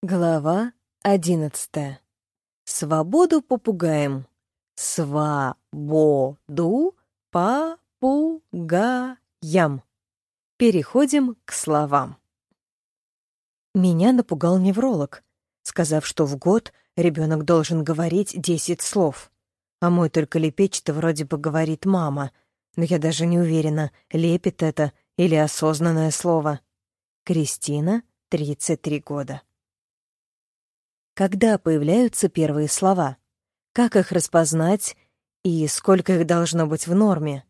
Глава одиннадцатая. Свободу попугаем. Свободу попугаям. Переходим к словам. Меня напугал невролог, сказав, что в год ребенок должен говорить десять слов. А мой только лепечет вроде бы говорит «мама», но я даже не уверена, лепит это или осознанное слово. Кристина, 33 года. Когда появляются первые слова? Как их распознать и сколько их должно быть в норме?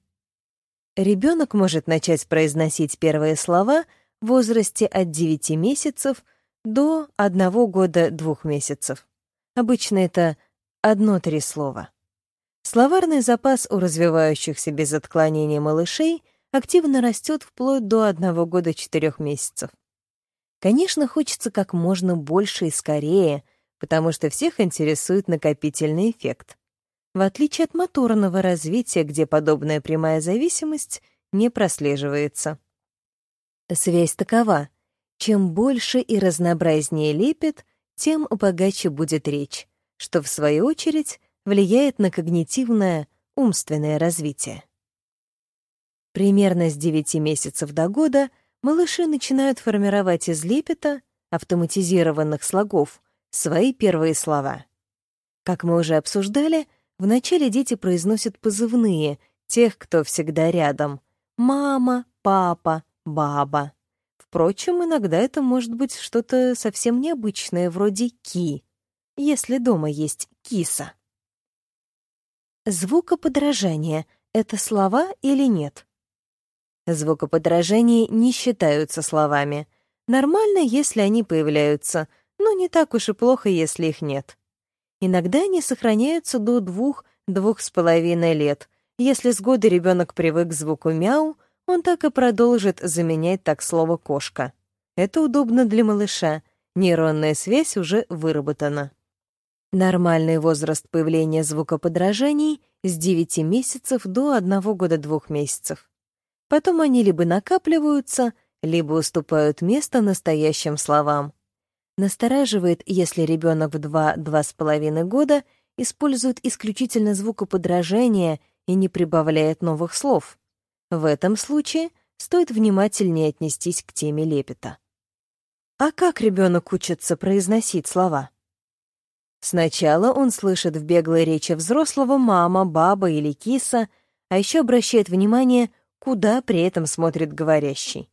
Ребенок может начать произносить первые слова в возрасте от 9 месяцев до 1 года 2 месяцев. Обычно это одно-три слова. Словарный запас у развивающихся без отклонений малышей активно растет вплоть до 1 года 4 месяцев. Конечно, хочется как можно больше и скорее — потому что всех интересует накопительный эффект. В отличие от моторного развития, где подобная прямая зависимость не прослеживается. Связь такова. Чем больше и разнообразнее лепит, тем богаче будет речь, что, в свою очередь, влияет на когнитивное, умственное развитие. Примерно с 9 месяцев до года малыши начинают формировать из лепета, автоматизированных слогов, свои первые слова. Как мы уже обсуждали, вначале дети произносят позывные тех, кто всегда рядом. Мама, папа, баба. Впрочем, иногда это может быть что-то совсем необычное, вроде «ки», если дома есть киса. Звукоподражание — это слова или нет? Звукоподражания не считаются словами. Нормально, если они появляются, но не так уж и плохо, если их нет. Иногда они сохраняются до двух-двух с половиной лет. Если с года ребенок привык к звуку «мяу», он так и продолжит заменять так слово «кошка». Это удобно для малыша, нейронная связь уже выработана. Нормальный возраст появления звукоподражаний с 9 месяцев до 1 года 2 месяцев. Потом они либо накапливаются, либо уступают место настоящим словам. Настораживает, если ребенок в 2-2,5 года использует исключительно звукоподражание и не прибавляет новых слов. В этом случае стоит внимательнее отнестись к теме лепета. А как ребенок учится произносить слова? Сначала он слышит в беглой речи взрослого мама, баба или киса, а еще обращает внимание, куда при этом смотрит говорящий.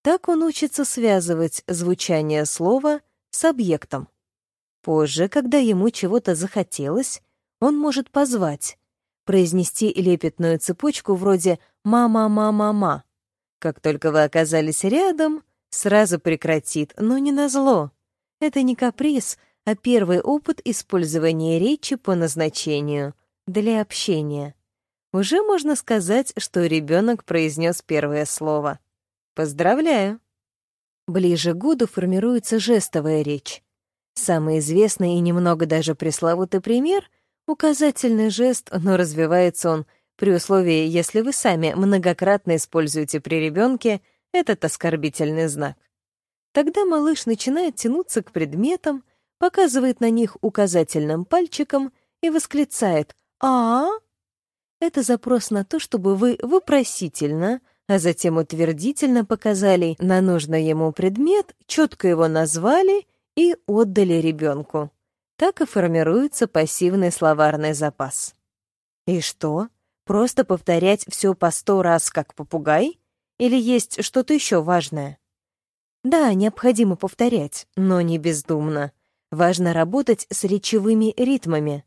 Так он учится связывать звучание слова с объектом. Позже, когда ему чего-то захотелось, он может позвать, произнести лепетную цепочку вроде «ма-ма-ма-ма-ма». Как только вы оказались рядом, сразу прекратит, но не назло. Это не каприз, а первый опыт использования речи по назначению, для общения. Уже можно сказать, что ребенок произнес первое слово. Поздравляю! Ближе к году формируется жестовая речь. Самый известный и немного даже пресловутый пример — указательный жест, но развивается он при условии, если вы сами многократно используете при ребенке этот оскорбительный знак. Тогда малыш начинает тянуться к предметам, показывает на них указательным пальчиком и восклицает «А?». Это запрос на то, чтобы вы вопросительно — а затем утвердительно показали на нужный ему предмет, четко его назвали и отдали ребенку. Так и формируется пассивный словарный запас. И что? Просто повторять все по сто раз, как попугай? Или есть что-то еще важное? Да, необходимо повторять, но не бездумно. Важно работать с речевыми ритмами.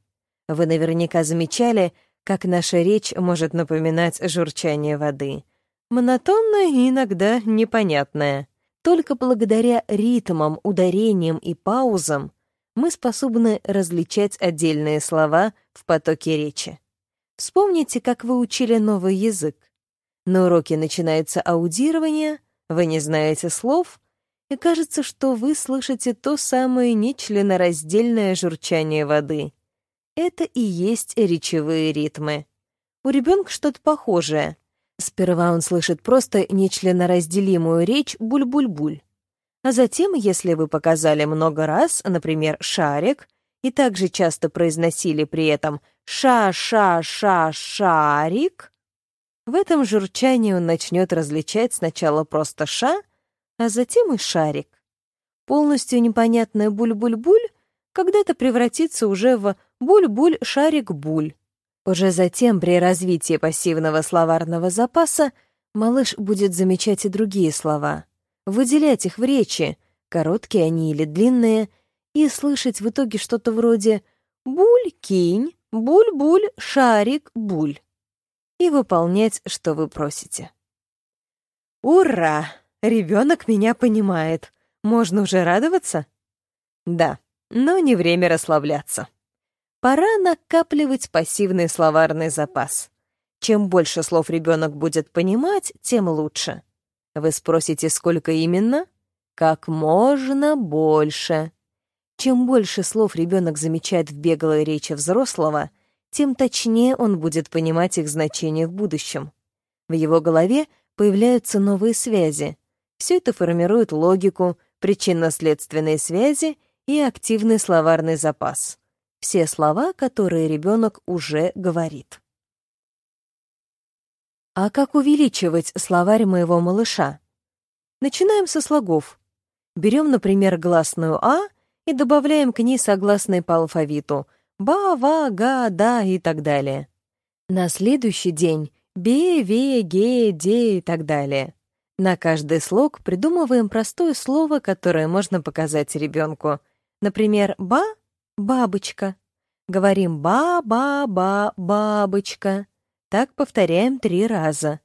Вы наверняка замечали, как наша речь может напоминать журчание воды — Монотонная и иногда непонятная. Только благодаря ритмам, ударениям и паузам мы способны различать отдельные слова в потоке речи. Вспомните, как вы учили новый язык. На уроке начинается аудирование, вы не знаете слов, и кажется, что вы слышите то самое нечленораздельное журчание воды. Это и есть речевые ритмы. У ребенка что-то похожее — Сперва он слышит просто нечленоразделимую речь буль-буль-буль. А затем, если вы показали много раз, например, шарик, и также часто произносили при этом «ша-ша-ша-шарик», в этом журчании он начнет различать сначала просто «ша», а затем и «шарик». Полностью непонятное «буль-буль-буль» когда-то превратится уже в «буль-буль-шарик-буль». Уже затем, при развитии пассивного словарного запаса, малыш будет замечать и другие слова, выделять их в речи, короткие они или длинные, и слышать в итоге что-то вроде «буль-кинь», «буль-буль», «шарик», «буль» и выполнять, что вы просите. Ура! Ребенок меня понимает. Можно уже радоваться? Да, но не время расслабляться. Пора накапливать пассивный словарный запас. Чем больше слов ребенок будет понимать, тем лучше. Вы спросите, сколько именно? Как можно больше. Чем больше слов ребенок замечает в беглой речи взрослого, тем точнее он будет понимать их значение в будущем. В его голове появляются новые связи. Все это формирует логику, причинно-следственные связи и активный словарный запас. Все слова, которые ребенок уже говорит. А как увеличивать словарь моего малыша? Начинаем со слогов. Берем, например, гласную «а» и добавляем к ней согласные по алфавиту «ба», «ва», «га», «да» и так далее. На следующий день «бе», «ве», «ге», «де» и так далее. На каждый слог придумываем простое слово, которое можно показать ребенку. Например, «ба» — «бабочка». Говорим «ба-ба-ба, бабочка». Так повторяем три раза.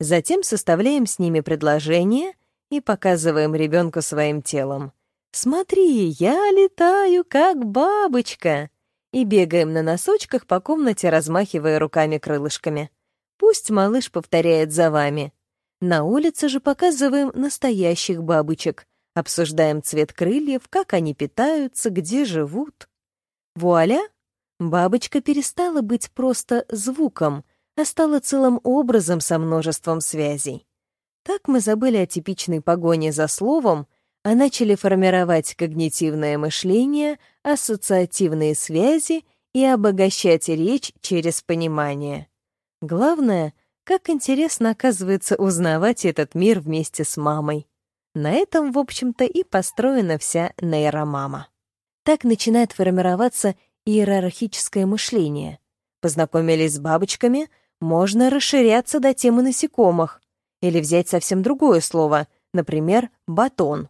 Затем составляем с ними предложение и показываем ребенку своим телом. «Смотри, я летаю, как бабочка!» И бегаем на носочках по комнате, размахивая руками-крылышками. Пусть малыш повторяет за вами. На улице же показываем настоящих бабочек. Обсуждаем цвет крыльев, как они питаются, где живут. Вуаля! Бабочка перестала быть просто звуком, а стала целым образом со множеством связей. Так мы забыли о типичной погоне за словом — а начали формировать когнитивное мышление, ассоциативные связи и обогащать речь через понимание. Главное, как интересно оказывается узнавать этот мир вместе с мамой. На этом, в общем-то, и построена вся нейромама. Так начинает формироваться иерархическое мышление. Познакомились с бабочками, можно расширяться до темы насекомых или взять совсем другое слово, например, батон.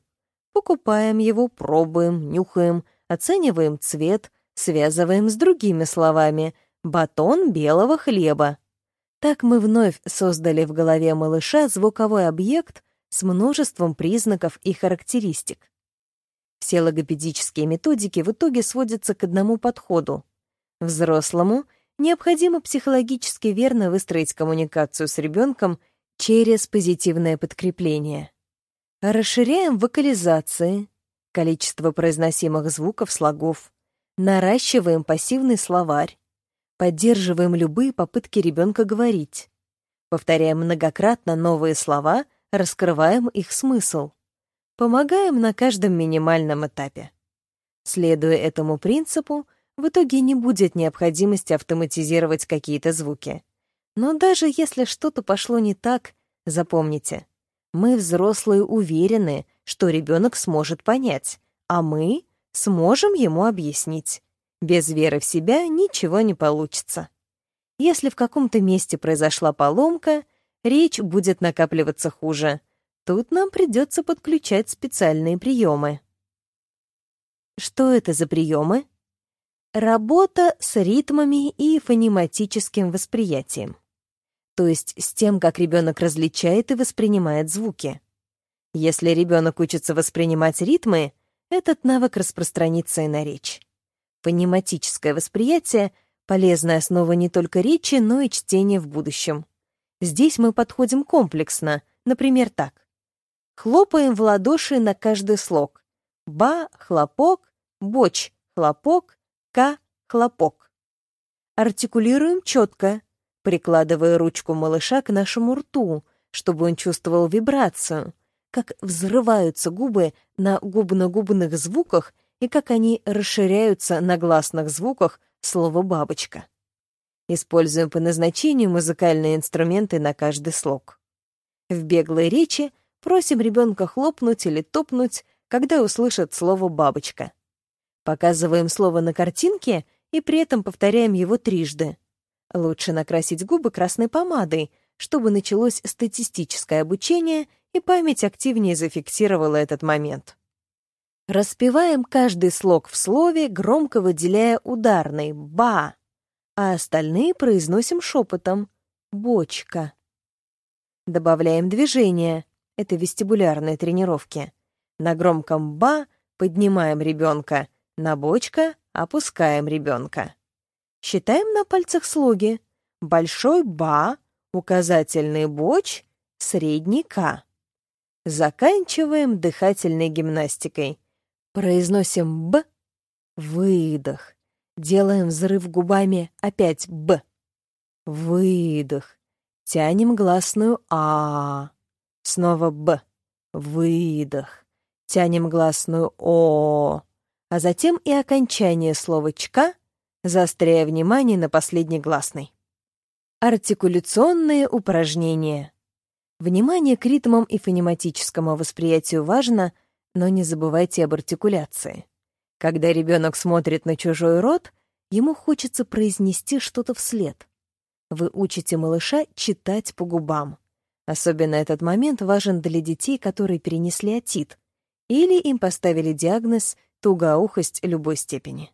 Покупаем его, пробуем, нюхаем, оцениваем цвет, связываем с другими словами «батон белого хлеба». Так мы вновь создали в голове малыша звуковой объект с множеством признаков и характеристик. Все логопедические методики в итоге сводятся к одному подходу. Взрослому необходимо психологически верно выстроить коммуникацию с ребенком через позитивное подкрепление. Расширяем вокализации, количество произносимых звуков, слогов, наращиваем пассивный словарь, поддерживаем любые попытки ребенка говорить, повторяем многократно новые слова, раскрываем их смысл, помогаем на каждом минимальном этапе. Следуя этому принципу, в итоге не будет необходимости автоматизировать какие-то звуки. Но даже если что-то пошло не так, запомните — мы, взрослые, уверены, что ребенок сможет понять, а мы сможем ему объяснить. Без веры в себя ничего не получится. Если в каком-то месте произошла поломка, речь будет накапливаться хуже. Тут нам придется подключать специальные приемы. Что это за приемы? Работа с ритмами и фонематическим восприятием то есть с тем, как ребенок различает и воспринимает звуки. Если ребенок учится воспринимать ритмы, этот навык распространится и на речь. Фонематическое восприятие — полезная основа не только речи, но и чтения в будущем. Здесь мы подходим комплексно, например, так. Хлопаем в ладоши на каждый слог. Ба — хлопок, боч — хлопок, ка — хлопок. Артикулируем четко, прикладывая ручку малыша к нашему рту, чтобы он чувствовал вибрацию, как взрываются губы на губно-губных звуках и как они расширяются на гласных звуках слова «бабочка». Используем по назначению музыкальные инструменты на каждый слог. В беглой речи просим ребенка хлопнуть или топнуть, когда услышит слово «бабочка». Показываем слово на картинке и при этом повторяем его трижды. Лучше накрасить губы красной помадой, чтобы началось статистическое обучение и память активнее зафиксировала этот момент. Распеваем каждый слог в слове, громко выделяя ударный «ба», а остальные произносим шепотом «бочка». Добавляем движение, это вестибулярные тренировки. На громком «ба» поднимаем ребенка, на «бочка» опускаем ребенка. Считаем на пальцах слоги. Большой «ба», указательный «боч», средний «к». Заканчиваем дыхательной гимнастикой. Произносим «б», выдох. Делаем взрыв губами, опять «б». Выдох. Тянем гласную «а». Снова «б». Выдох. Тянем гласную «о». А затем и окончание слова «чка», заостряя внимание на последней гласной. Артикуляционные упражнения. Внимание к ритмам и фонематическому восприятию важно, но не забывайте об артикуляции. Когда ребенок смотрит на чужой рот, ему хочется произнести что-то вслед. Вы учите малыша читать по губам. Особенно этот момент важен для детей, которые перенесли отит, или им поставили диагноз тугоухость любой степени.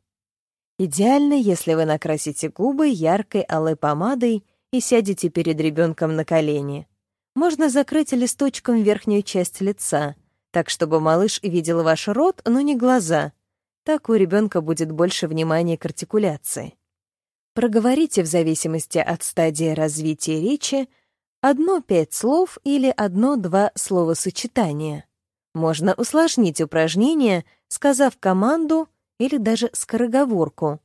Идеально, если вы накрасите губы яркой алой помадой и сядете перед ребенком на колени. Можно закрыть листочком верхнюю часть лица, так чтобы малыш видел ваш рот, но не глаза, так у ребенка будет больше внимания к артикуляции. Проговорите в зависимости от стадии развития речи одно-пять слов или одно-два словосочетания. Можно усложнить упражнение, сказав команду или даже скороговорку.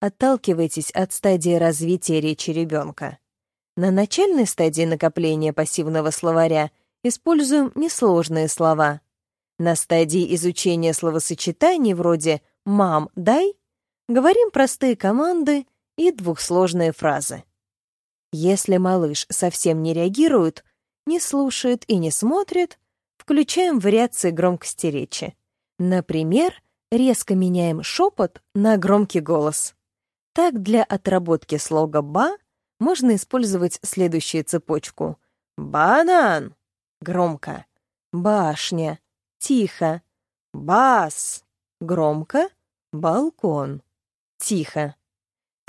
Отталкивайтесь от стадии развития речи ребенка. На начальной стадии накопления пассивного словаря используем несложные слова. На стадии изучения словосочетаний вроде «мам, дай» говорим простые команды и двухсложные фразы. Если малыш совсем не реагирует, не слушает и не смотрит, включаем вариации громкости речи. Например, резко меняем шепот на громкий голос. Так для отработки слога «ба» можно использовать следующую цепочку. «Банан» — громко, «башня» Тихо. Бас. Громко. Балкон. Тихо.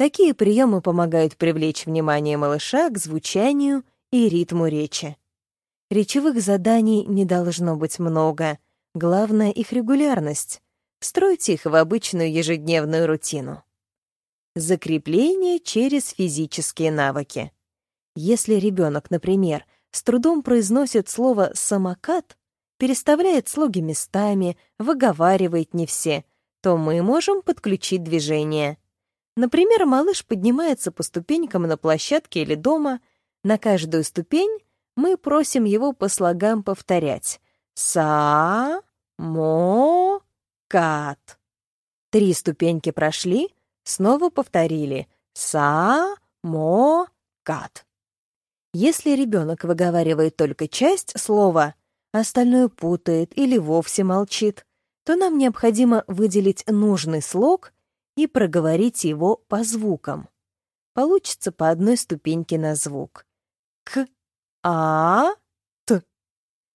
Такие приемы помогают привлечь внимание малыша к звучанию и ритму речи. Речевых заданий не должно быть много. Главное — их регулярность. Стройте их в обычную ежедневную рутину. Закрепление через физические навыки. Если ребенок, например, с трудом произносит слово «самокат», переставляет слоги местами, выговаривает не все, то мы можем подключить движение. Например, малыш поднимается по ступенькам на площадке или дома. На каждую ступень мы просим его по слогам повторять. Са, мо, кат. Три ступеньки прошли, снова повторили. Са, мо, кат. Если ребенок выговаривает только часть слова, остальное путает или вовсе молчит, то нам необходимо выделить нужный слог и проговорить его по звукам. Получится по одной ступеньке на звук. К, А, Т.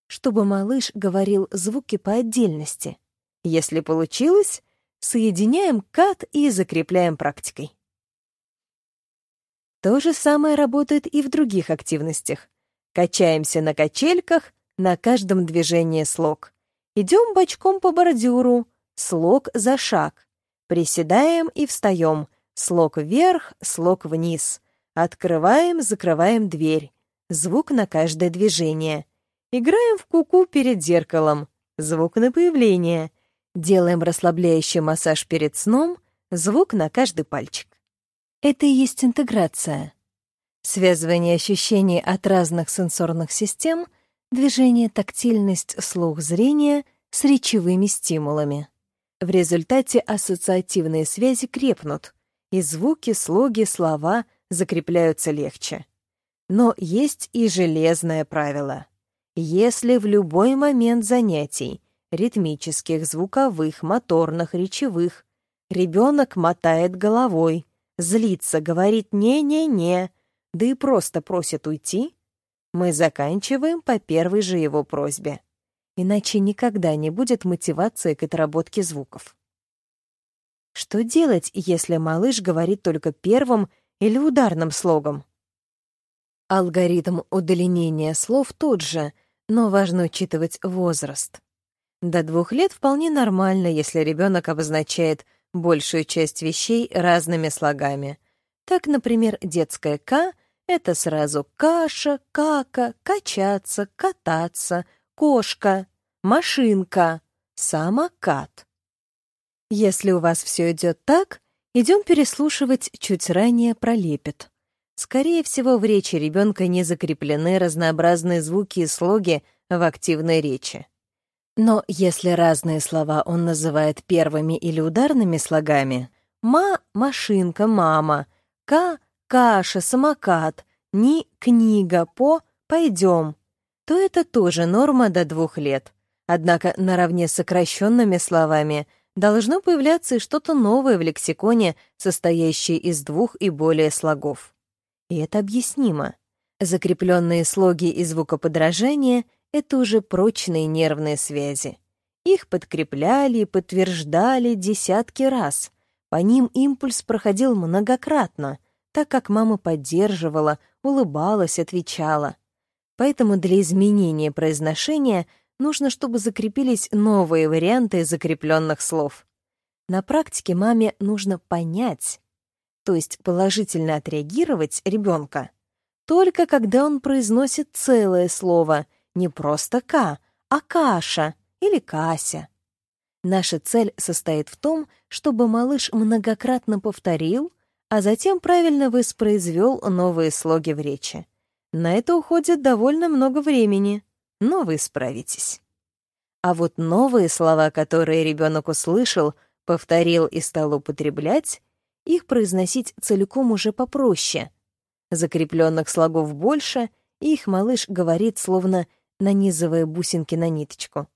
Чтобы малыш говорил звуки по отдельности. Если получилось, соединяем кат и закрепляем практикой. То же самое работает и в других активностях. Качаемся на качельках, на каждом движении слог. Идем бочком по бордюру, слог за шаг. Приседаем и встаем, слог вверх, слог вниз. Открываем, закрываем дверь. Звук на каждое движение. Играем в куку -ку перед зеркалом. Звук на появление. Делаем расслабляющий массаж перед сном. Звук на каждый пальчик. Это и есть интеграция. Связывание ощущений от разных сенсорных систем — движение, тактильность, слух, зрение с речевыми стимулами. В результате ассоциативные связи крепнут, и звуки, слоги, слова закрепляются легче. Но есть и железное правило. Если в любой момент занятий, ритмических, звуковых, моторных, речевых, ребенок мотает головой, злится, говорит «не-не-не», да и просто просит уйти, мы заканчиваем по первой же его просьбе. Иначе никогда не будет мотивации к отработке звуков. Что делать, если малыш говорит только первым или ударным слогом? Алгоритм удлинения слов тот же, но важно учитывать возраст. До двух лет вполне нормально, если ребенок обозначает большую часть вещей разными слогами. Так, например, детское «к» — это сразу каша, кака, качаться, кататься, кошка, машинка, самокат. Если у вас все идет так, идем переслушивать чуть ранее про лепет. Скорее всего, в речи ребенка не закреплены разнообразные звуки и слоги в активной речи. Но если разные слова он называет первыми или ударными слогами «ма» — машинка, мама, «ка» — каша, самокат, «ни» — книга, «по» — пойдем, то это тоже норма до двух лет. Однако наравне с сокращенными словами должно появляться и что-то новое в лексиконе, состоящее из двух и более слогов. И это объяснимо. Закрепленные слоги и звукоподражания — это уже прочные нервные связи. Их подкрепляли и подтверждали десятки раз. По ним импульс проходил многократно, так как мама поддерживала, улыбалась, отвечала. Поэтому для изменения произношения нужно, чтобы закрепились новые варианты закрепленных слов. На практике маме нужно понять, то есть положительно отреагировать ребенка, только когда он произносит целое слово, не просто «ка», а «каша» или «кася». Наша цель состоит в том, чтобы малыш многократно повторил, а затем правильно воспроизвел новые слоги в речи. На это уходит довольно много времени, но вы справитесь. А вот новые слова, которые ребенок услышал, повторил и стал употреблять, их произносить целиком уже попроще. Закрепленных слогов больше, и их малыш говорит, словно нанизывая бусинки на ниточку.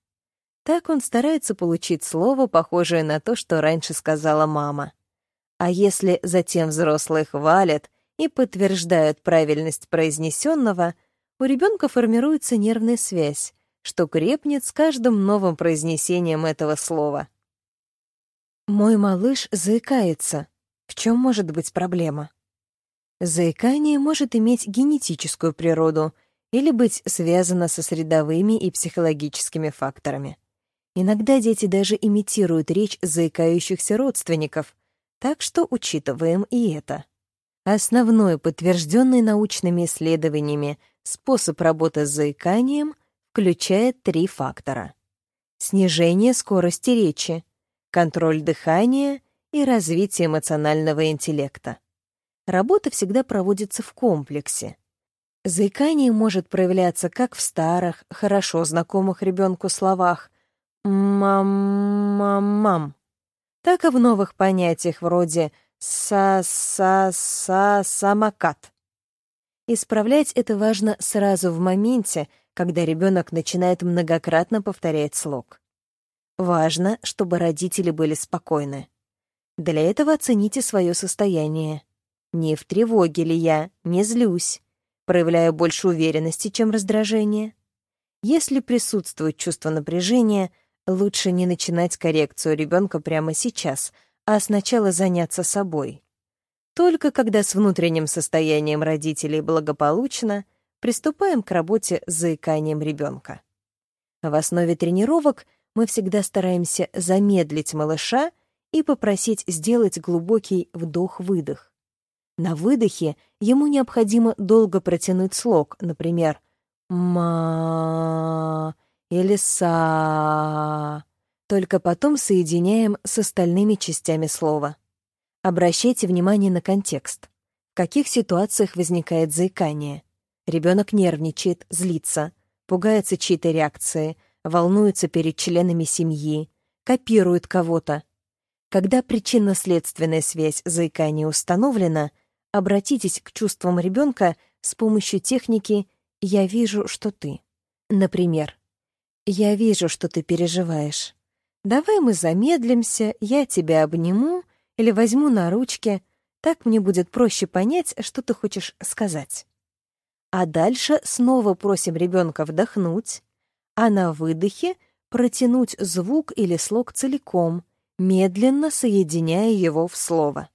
Так он старается получить слово, похожее на то, что раньше сказала мама. А если затем взрослые хвалят и подтверждают правильность произнесенного, у ребенка формируется нервная связь, что крепнет с каждым новым произнесением этого слова. «Мой малыш заикается», в чем может быть проблема? Заикание может иметь генетическую природу или быть связано со средовыми и психологическими факторами. Иногда дети даже имитируют речь заикающихся родственников, так что учитываем и это. Основной, подтвержденный научными исследованиями, способ работы с заиканием включает три фактора. Снижение скорости речи, контроль дыхания и развитие эмоционального интеллекта. Работа всегда проводится в комплексе. Заикание может проявляться как в старых, хорошо знакомых ребенку словах «мам-мам-мам», так и в новых понятиях вроде «са-са-са-самокат». Исправлять это важно сразу в моменте, когда ребенок начинает многократно повторять слог. Важно, чтобы родители были спокойны. Для этого оцените свое состояние. Не в тревоге ли я, не злюсь, проявляю больше уверенности, чем раздражение. Если присутствует чувство напряжения, лучше не начинать коррекцию ребенка прямо сейчас, а сначала заняться собой. Только когда с внутренним состоянием родителей благополучно, приступаем к работе с заиканием ребенка. В основе тренировок мы всегда стараемся замедлить малыша и попросить сделать глубокий вдох-выдох. На выдохе ему необходимо долго протянуть слог, например, «ма» или «са». Только потом соединяем с остальными частями слова. Обращайте внимание на контекст. В каких ситуациях возникает заикание? Ребенок нервничает, злится. пугается чьей-то реакции, волнуется перед членами семьи, копирует кого-то. Когда причинно-следственная связь заикания установлена, обратитесь к чувствам ребенка с помощью техники «я вижу, что ты». Например, «Я вижу, что ты переживаешь. Давай мы замедлимся, я тебя обниму или возьму на ручки, так мне будет проще понять, что ты хочешь сказать». А дальше снова просим ребенка вдохнуть, а на выдохе протянуть звук или слог целиком, медленно соединяя его в слово.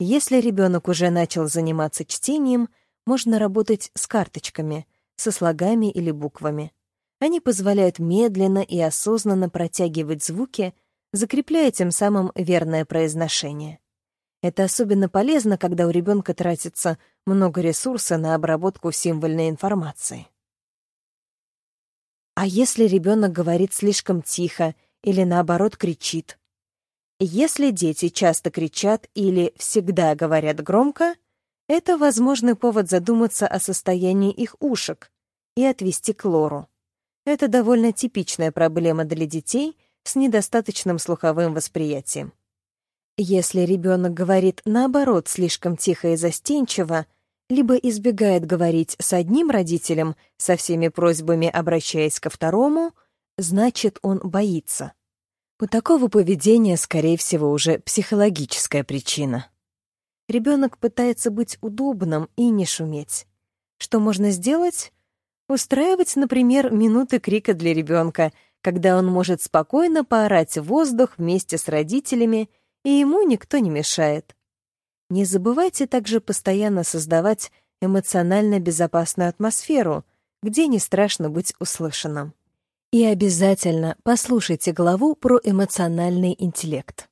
Если ребенок уже начал заниматься чтением, можно работать с карточками, со слогами или буквами. Они позволяют медленно и осознанно протягивать звуки, закрепляя тем самым верное произношение. Это особенно полезно, когда у ребенка тратится много ресурса на обработку символьной информации. А если ребенок говорит слишком тихо или наоборот кричит? Если дети часто кричат или всегда говорят громко, это возможный повод задуматься о состоянии их ушек и отвести к лору. Это довольно типичная проблема для детей с недостаточным слуховым восприятием. Если ребенок говорит наоборот слишком тихо и застенчиво, либо избегает говорить с одним родителем, со всеми просьбами обращаясь ко второму, значит, он боится. У такого поведения, скорее всего, уже психологическая причина. Ребенок пытается быть удобным и не шуметь. Что можно сделать? Устраивать, например, минуты крика для ребенка, когда он может спокойно поорать в воздух вместе с родителями, и ему никто не мешает. Не забывайте также постоянно создавать эмоционально безопасную атмосферу, где не страшно быть услышанным. И обязательно послушайте главу про эмоциональный интеллект.